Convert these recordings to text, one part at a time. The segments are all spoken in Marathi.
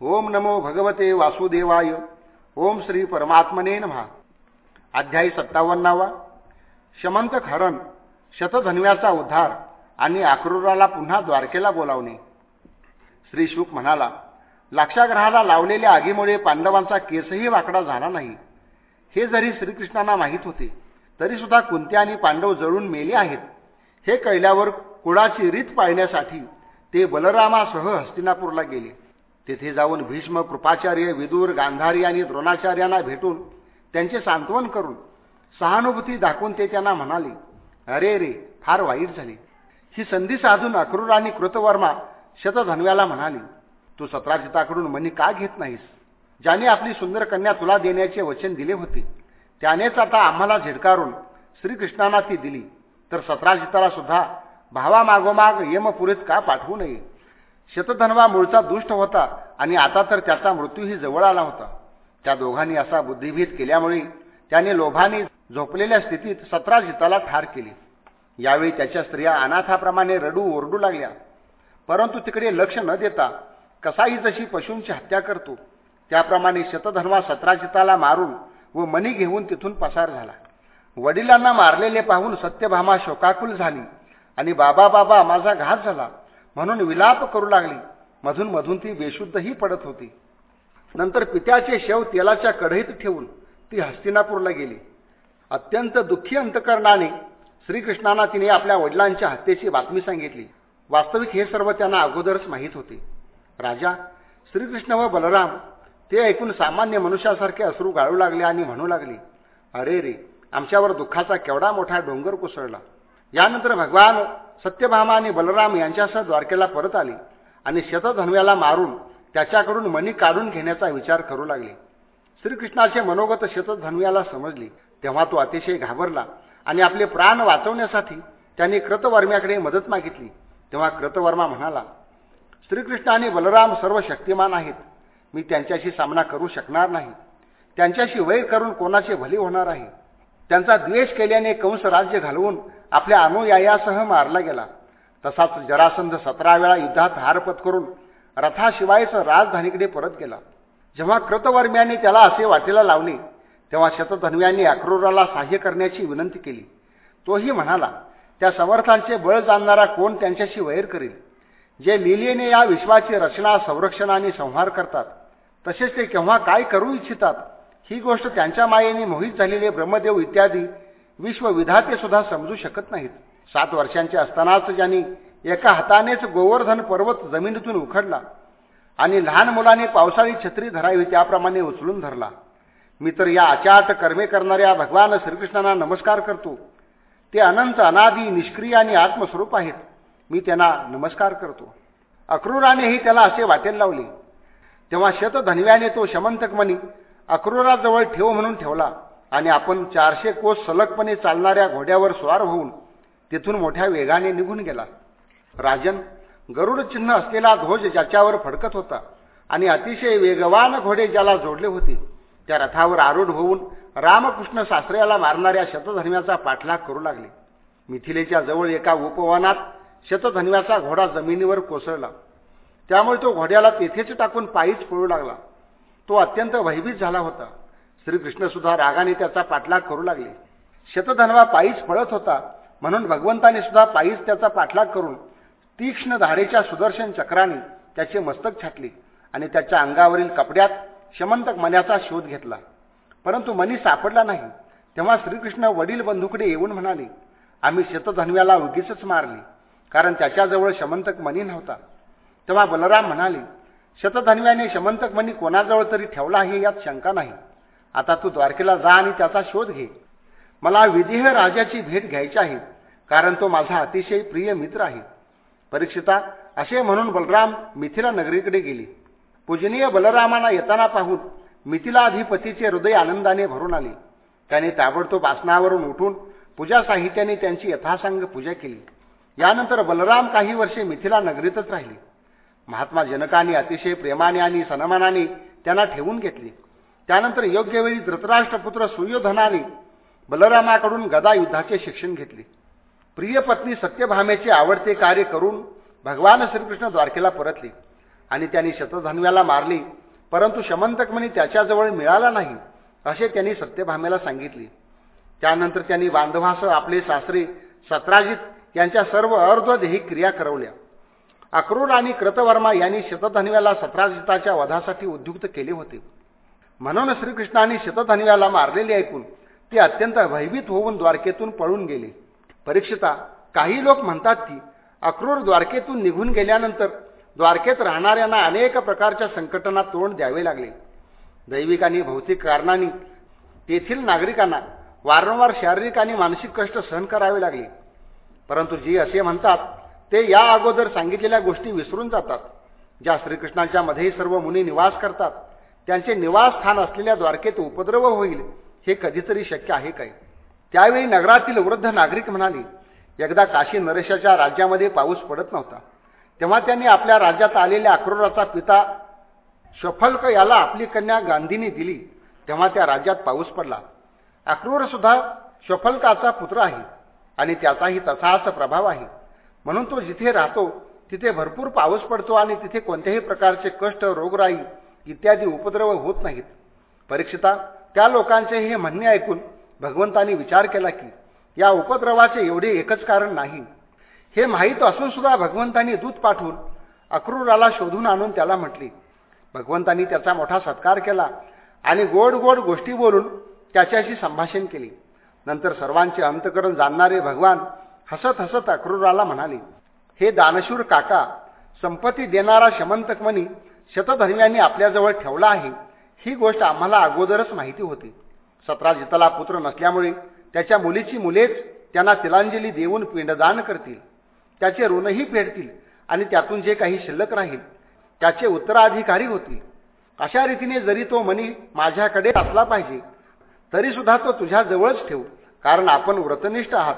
ओम नमो भगवते वासुदेवाय. ओम श्री परमात्मने नमहा अध्यायी सत्तावन्नावा. शमंतक हरण शतधन्व्याचा उद्धार आणि आक्रूराला पुन्हा द्वारकेला बोलावणे. श्री शुक म्हणाला लाक्षाग्रहाला लावलेल्या आगीमुळे पांडवांचा केसही वाकडा झाला नाही. हे जरी श्रीकृष्णांना माहीत होते तरीसुद्धा कुंती आणि पांडव जळून मेले आहेत. हे कळल्यावर कुळाची रीत पाळण्यासाठी ते बलरामासह हस्तिनापूरला गेले. तेथे जाऊन भीष्म कृपाचार्य विदूर गांधारी आणि द्रोणाचार्यांना भेटून त्यांचे सांत्वन करून सहानुभूती दाखवून ते त्यांना म्हणाले अरे रे फार वाईट झाली. ही संधी साधून अक्रूर आणि कृतवर्मा शतधन्व्याला म्हणाली तू सत्राजिताकडून मनी का घेत नाहीस? ज्याने आपली सुंदर कन्या तुला देण्याचे वचन दिले होते त्यानेच आता आम्हाला झिडकारून श्रीकृष्णांना ती दिली. तर सत्राजिताला सुद्धा भावामागोमाग यमपुरीत का पाठवू नये? शतधन्वा मूळचा दुष्ट होता आणि आता तर त्याचा मृत्यूही जवळ आला होता. त्या दोघांनी असा बुद्धिभीत केल्यामुळे त्याने लोभाने झोपलेल्या स्थितीत सत्राजिताला ठार केली. यावेळी त्याच्या स्त्रिया अनाथाप्रमाणे रडू ओरडू लागल्या. परंतु तिकडे लक्ष न देता कसाही जशी पशूंची हत्या करतो त्याप्रमाणे शतधन्वा सत्राजिताला मारून व मनी घेऊन तिथून पसार झाला. वडिलांना मारलेले पाहून सत्यभामा शोकाकुल झाली आणि बाबा बाबा माझा घात झाला. म्हणून विलाप करू लागली. मधून मधून ती बेशुद्धही पडत होती. नंतर पित्याचे शेव तेलाच्या कढईत ठेवून ती हस्तिनापूरला गेली. अत्यंत दुःखी अंतकरणाने श्रीकृष्णांना तिने आपल्या वडिलांच्या हत्येची बातमी सांगितली. वास्तविक हे सर्व त्यांना अगोदरच माहीत होते. राजा श्रीकृष्ण व बलराम ते ऐकून सामान्य मनुष्यासारखे अश्रू गाळू लागले आणि म्हणू लागले अरे रे आमच्यावर दुःखाचा केवढा मोठा डोंगर कोसळला. यानंतर भगवान सत्यभामा आणि बलराम यांच्यासह द्वारकेला परत आले आणि शतधन्व्याला मारून त्याच्याकडून मणी काढून घेण्याचा विचार करू लागले. श्रीकृष्णाचे मनोगत शतधन्व्याला समजले. तेव्हा तो अतिशय घाबरला आणि आपले प्राण वाचवण्यासाठी त्यांनी कृतवर्म्याकडे मदत मागितली. तेव्हा कृतवर्मा म्हणाला श्रीकृष्ण आणि बलराम सर्व शक्तिमान आहेत. मी त्यांच्याशी सामना करू शकणार नाही. त्यांच्याशी वैर करून कोणाचे भले होणार आहे? त्यांचा द्वेष केल्याने कंस राज्य घालवून आपल्या अनुयायासह मारला गेला. तसाच जरासंध सतरा वेळा युद्धात हार पत्करून रथाशिवायच राजधानीकडे परत गेला. जेव्हा कृतवर्म्याने त्याला असे वाटेला लावले तेव्हा शतधन्व्यांनी अक्रूराला सहाय्य करण्याची विनंती केली. तोही म्हणाला त्या समर्थांचे बळ जाणणारा कोण त्यांच्याशी वैर करेल? जे लिलेने या विश्वाची रचना संरक्षण आणि संहार करतात तसेच ते केव्हा काय करू इच्छितात ही गोष्ट त्यांच्या मायेने मोहित झालेले ब्रह्मदेव इत्यादी विश्वविधाते सुद्धा समजू शकत नाहीत. सात वर्षांचे असतानाच ज्यांनी एका हातानेच गोवर्धन पर्वत जमिनीतून उखडला आणि लहान मुलाने पावसाळी छत्री धरावी त्याप्रमाणे उचलून धरला. मी तर या अचाट कर्मे करणाऱ्या भगवान श्रीकृष्णांना नमस्कार करतो. ते अनंत अनादी निष्क्रिय आणि आत्मस्वरूप आहेत. मी त्यांना नमस्कार करतो. अक्रूरानेही त्याला असे वाटेल लावले. तेव्हा शतधन्व्याने तो शमंतकमणी अक्रूराजवळ ठेव म्हणून ठेवला आणि आपण चारशे कोस सलगपणे चालणाऱ्या घोड्यावर स्वार होऊन तिथून मोठ्या वेगाने निघून गेला. राजन गरुड चिन्ह असलेला ध्वज ज्याच्यावर फडकत होता आणि अतिशय वेगवान घोडे ज्याला जोडले होते त्या रथावर आरूढ होऊन रामकृष्ण शास्त्र्याला मारणाऱ्या शतधन्व्याचा पाठलाग करू लागले. मिथिलेच्या जवळ एका उपवनात शतधन्व्याचा घोडा जमिनीवर कोसळला. त्यामुळे तो घोड्याला तेथेच टाकून पायीच पळू लागला. तो अत्यंत भयभीत झाला होता. श्रीकृष्ण सुद्धा रागाने त्याचा पाठलाग करू लागले. शतधन्वा पायीच पळत होता. म्हणून भगवंताने सुद्धा पायीच त्याचा पाठलाग करून तीक्ष्ण धारेच्या सुदर्शन चक्राने त्याचे मस्तक छाटले आणि त्याच्या अंगावरील कपड्यात शमंतक मण्याचा शोध घेतला. परंतु मनी सापडला नाही. तेव्हा श्रीकृष्ण वडील बंधूकडे येऊन म्हणाले आम्ही शतधन्व्याला उगीच मारले कारण त्याच्याजवळ शमंतक मणी नव्हता. तेव्हा बलराम म्हणाले शतधन्व्याने शमंतक मनी कोणाजवळ तरी ठेवला आहे यात शंका नाही. आता तू द्वारकेला जा आणि त्याचा शोध घे. मला विदेह राजाची भेट घ्यायची आहे कारण तो माझा अतिशय प्रिय मित्र आहे. परीक्षिता असे म्हणून बलराम मिथिला नगरीकडे गेली. पूजनीय बलरामांना येताना पाहून मिथिला अधिपतीचे हृदय आनंदाने भरून आले. त्याने ताबडतोब आसनावरून उठून पूजा साहित्याने त्यांची यथासांग पूजा केली. यानंतर बलराम काही वर्षे मिथिला नगरीतच राहिले. महात्मा जनकाने अतिशय प्रेमाने आणि सन्मानाने त्यांना ठेवून घेतले. त्यानंतर योग्य वेळी धृतराष्ट्रपुत्र सुयोधनाने बलरामाकडून गदा युद्धाचे शिक्षण घेतले. प्रिय पत्नी सत्यभामेचे आवडते कार्य करून भगवान श्रीकृष्ण द्वारकेला परतले आणि त्यांनी शतधन्व्याला मारली परंतु शमंतकमणी त्याच्याजवळ मिळाला नाही असे त्यांनी सत्यभामेला सांगितले. त्यानंतर त्यांनी बांधवासह आपले सासरे सत्राजित यांच्या सर्व अर्धदेही क्रिया करवल्या. अक्रूर आणि कृतवर्मा यांनी शतधन्व्याला सत्राजिताच्या वधासाठी उद्युक्त केले होते. म्हणून श्रीकृष्णाने शतधन्व्याला मारलेले ऐकून ते अत्यंत भयभीत होऊन द्वारकेतून पळून गेले. परीक्षिता काही लोक म्हणतात की अक्रूर द्वारकेतून निघून गेल्यानंतर द्वारकेत राहणाऱ्यांना अनेक प्रकारच्या संकटांना तोंड द्यावे लागले. दैविक आणि भौतिक कारणांनी तेथील नागरिकांना वारंवार शारीरिक आणि मानसिक कष्ट सहन करावे लागले. परंतु जे असे म्हणतात ते या अगोदर सांगितलेल्या गोष्टी विसरून जातात. ज्या श्रीकृष्णांच्या मध्ये सर्व मुनी निवास करतात. त्यांचे निवासस्थान असलेल्या द्वारकेत उपद्रव होईल हे कधीतरी शक्य आहे काय? त्यावेळी नगरातील वृद्ध नागरिक म्हणाले एकदा काशी नरेशाच्या राज्यामध्ये पाऊस पडत नव्हता. तेव्हा त्यांनी आपल्या राज्यात आलेल्या अक्रोराचा पिता शफल्क याला आपली कन्या गांधीने दिली. तेव्हा त्या राज्यात पाऊस पडला. अक्रूर सुद्धा शफल्काचा पुत्र आहे आणि त्याचाही तसाच प्रभाव आहे. म्हणून तो जिथे राहतो तिथे भरपूर पाऊस पडतो आणि तिथे कोणत्याही प्रकारचे कष्ट रोगराई इत्यादी उपद्रव होत नाहीत. परीक्षिता त्या लोकांचे हे म्हणणे ऐकून भगवंतानी विचार केला की या उपद्रवाचे एवढे एकच कारण नाही. हे माहीत असून सुद्धा भगवंतांनी दूत पाठवून अक्रूराला शोधून आणून त्याला म्हटले. भगवंतांनी त्याचा मोठा सत्कार केला आणि गोड गोड गोष्टी बोलून त्याच्याशी संभाषण केले. नंतर सर्वांचे अंतकरण जाणणारे भगवान हसत हसत अक्रूराला म्हणाले हे दानशूर काका संपत्ती देणारा शमंतकमणी शतधर्म्यांनी आपल्याजवळ ठेवला आहे. ही गोष्ट आम्हाला अगोदरच माहिती होती. सत्राजिताला पुत्र नसल्यामुळे त्याच्या मुलीची मुलेच त्यांना तिलांजली देऊन पिंडदान करतील. त्याचे ऋणही फेडतील आणि त्यातून जे काही शिल्लक राहील त्याचे उत्तराधिकारी होतील. अशा रीतीने जरी तो मनी माझ्याकडे असला पाहिजे तरीसुद्धा तो तुझ्याजवळच ठेव कारण आपण व्रतनिष्ठ आहात.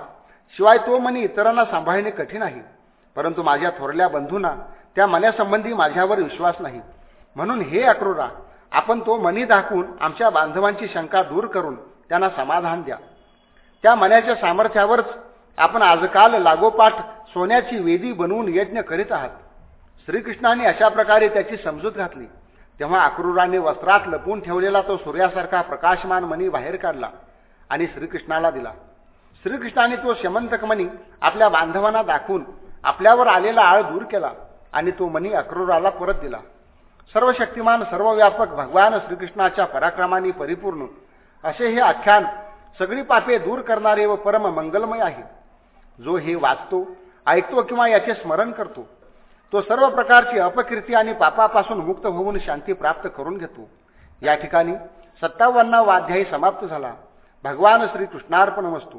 शिवाय तो मनी इतरांना सांभाळणे कठीण आहे. परंतु माझ्या थोरल्या बंधूंना त्या मन्यासंबंधी माझ्यावर विश्वास नाही. म्हणून हे अक्रोरा आपण तो मनी दाखवून आमच्या बांधवांची शंका दूर करून त्यांना समाधान द्या. त्या मण्याच्या सामर्थ्यावरच आपण आजकाल लागोपाठ सोन्याची वेदी बनवून यज्ञ करीत आहात. श्रीकृष्णाने अशा प्रकारे त्याची समजूत घातली. तेव्हा अक्रूराने वस्त्रात लपून ठेवलेला तो सूर्यासारखा प्रकाशमान मनी बाहेर काढला आणि श्रीकृष्णाला दिला. श्रीकृष्णाने तो शमंतक आपल्या बांधवांना दाखवून आपल्यावर आलेला आळ दूर केला आणि तो मणी अक्रूराला परत दिला. सर्व शक्तिमान सर्वव्यापक भगवान श्रीकृष्णाच्या पराक्रमाने परिपूर्ण. असे हे आख्यान सगळी पापे दूर करणारे व परम मंगलमय आहे. जो हे वाचतो ऐकतो किंवा याचे स्मरण करतो तो सर्व प्रकारची अपकीर्ती आणि पापापासून मुक्त होऊन शांती प्राप्त करून घेतो. या ठिकाणी सत्तावन्नावा अध्यायी समाप्त झाला. भगवान श्रीकृष्णार्पण वस्तू.